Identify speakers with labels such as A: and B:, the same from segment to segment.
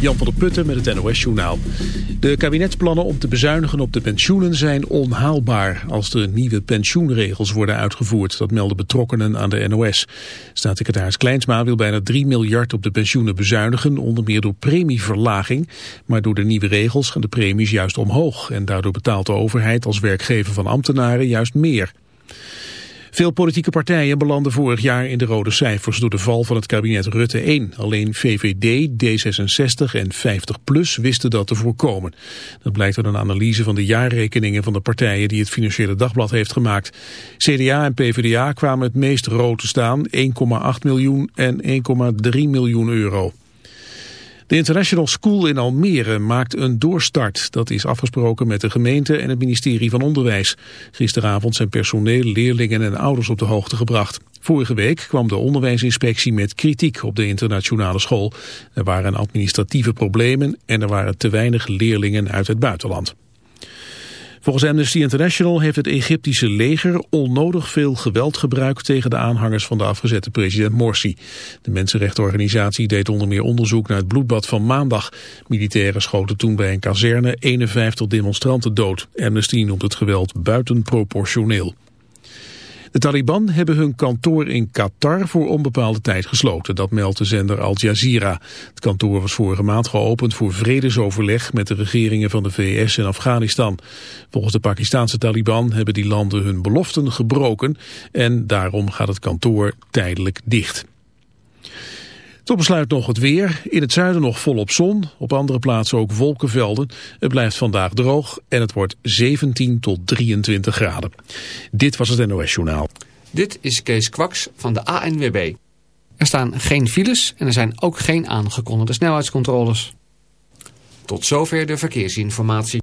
A: Jan van der Putten met het NOS-journaal. De kabinetsplannen om te bezuinigen op de pensioenen zijn onhaalbaar als de nieuwe pensioenregels worden uitgevoerd. Dat melden betrokkenen aan de NOS. Staatssecretaris Kleinsma wil bijna 3 miljard op de pensioenen bezuinigen, onder meer door premieverlaging. Maar door de nieuwe regels gaan de premies juist omhoog en daardoor betaalt de overheid als werkgever van ambtenaren juist meer. Veel politieke partijen belanden vorig jaar in de rode cijfers door de val van het kabinet Rutte 1. Alleen VVD, D66 en 50PLUS wisten dat te voorkomen. Dat blijkt uit een analyse van de jaarrekeningen van de partijen die het Financiële Dagblad heeft gemaakt. CDA en PvdA kwamen het meest rood te staan, 1,8 miljoen en 1,3 miljoen euro. De International School in Almere maakt een doorstart. Dat is afgesproken met de gemeente en het ministerie van Onderwijs. Gisteravond zijn personeel, leerlingen en ouders op de hoogte gebracht. Vorige week kwam de onderwijsinspectie met kritiek op de internationale school. Er waren administratieve problemen en er waren te weinig leerlingen uit het buitenland. Volgens Amnesty International heeft het Egyptische leger onnodig veel geweld gebruikt tegen de aanhangers van de afgezette president Morsi. De mensenrechtenorganisatie deed onder meer onderzoek naar het bloedbad van maandag. Militairen schoten toen bij een kazerne 51 demonstranten dood. Amnesty noemt het geweld buitenproportioneel. De Taliban hebben hun kantoor in Qatar voor onbepaalde tijd gesloten. Dat meldt de zender Al Jazeera. Het kantoor was vorige maand geopend voor vredesoverleg met de regeringen van de VS en Afghanistan. Volgens de Pakistanse Taliban hebben die landen hun beloften gebroken en daarom gaat het kantoor tijdelijk dicht. Tot besluit nog het weer. In het zuiden nog volop zon. Op andere plaatsen ook wolkenvelden. Het blijft vandaag droog en het wordt 17 tot 23 graden. Dit was het NOS Journaal.
B: Dit is Kees Kwaks van de ANWB. Er staan geen files en er zijn ook geen aangekondigde snelheidscontroles. Tot zover de verkeersinformatie.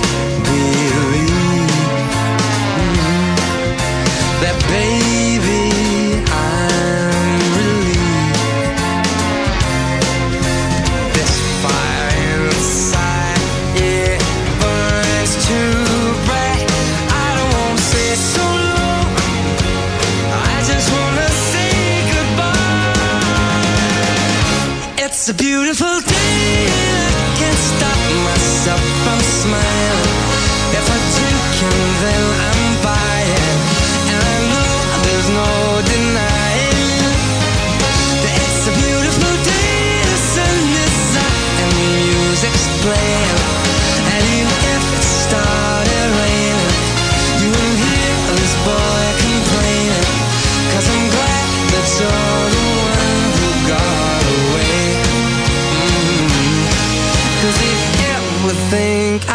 C: It's a beautiful day I can't stop myself from smiling.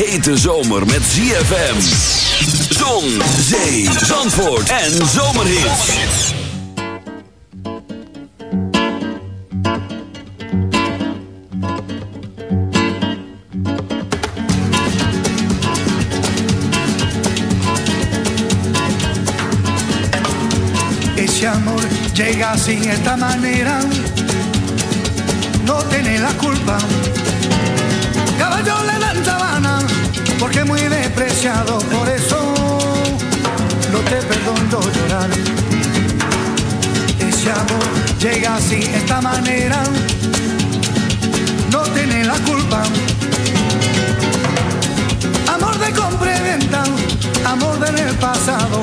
D: Hete zomer met ZFM. Zon, zee, zandvoort en zomerhits.
E: Ese amor llega así, esta manera, no tiene la culpa. Caballo le dan sabana, porque muy despreciado, por eso no te perdono llorar. Ese amor llega así, esta manera, no tiene la culpa. Amor de compra y venta, amor del pasado.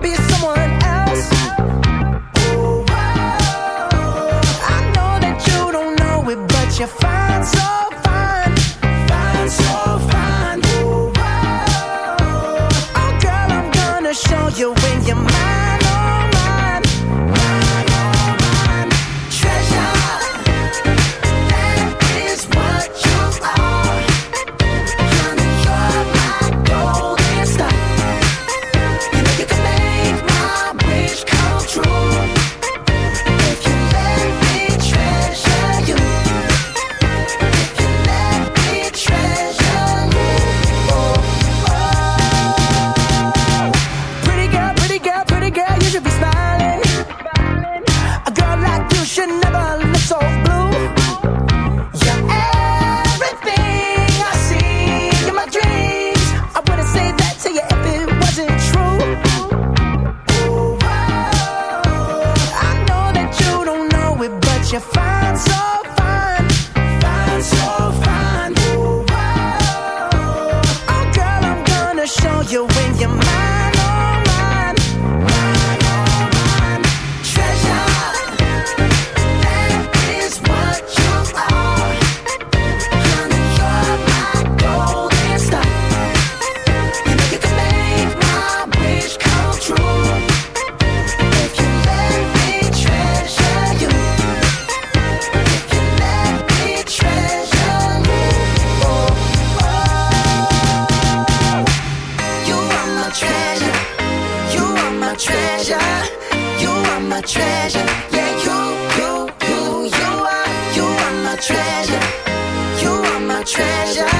F: be treasure. You are my treasure.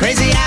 G: Crazy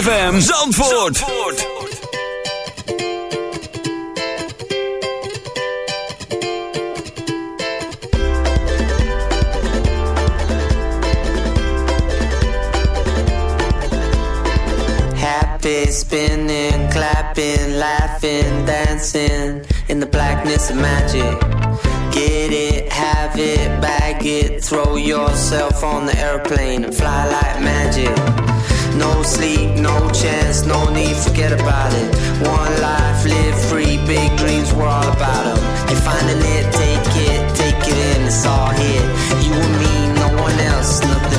H: ZFM Zandvoort.
G: Happy, spinning, clapping, laughing, dancing in the blackness of magic. Get it, have it, bag it, throw yourself on the airplane and fly like magic. No sleep, no chance, no need, forget about it. One life, live free, big dreams, we're all about them. You're finding it, take it, take it in, it's all here.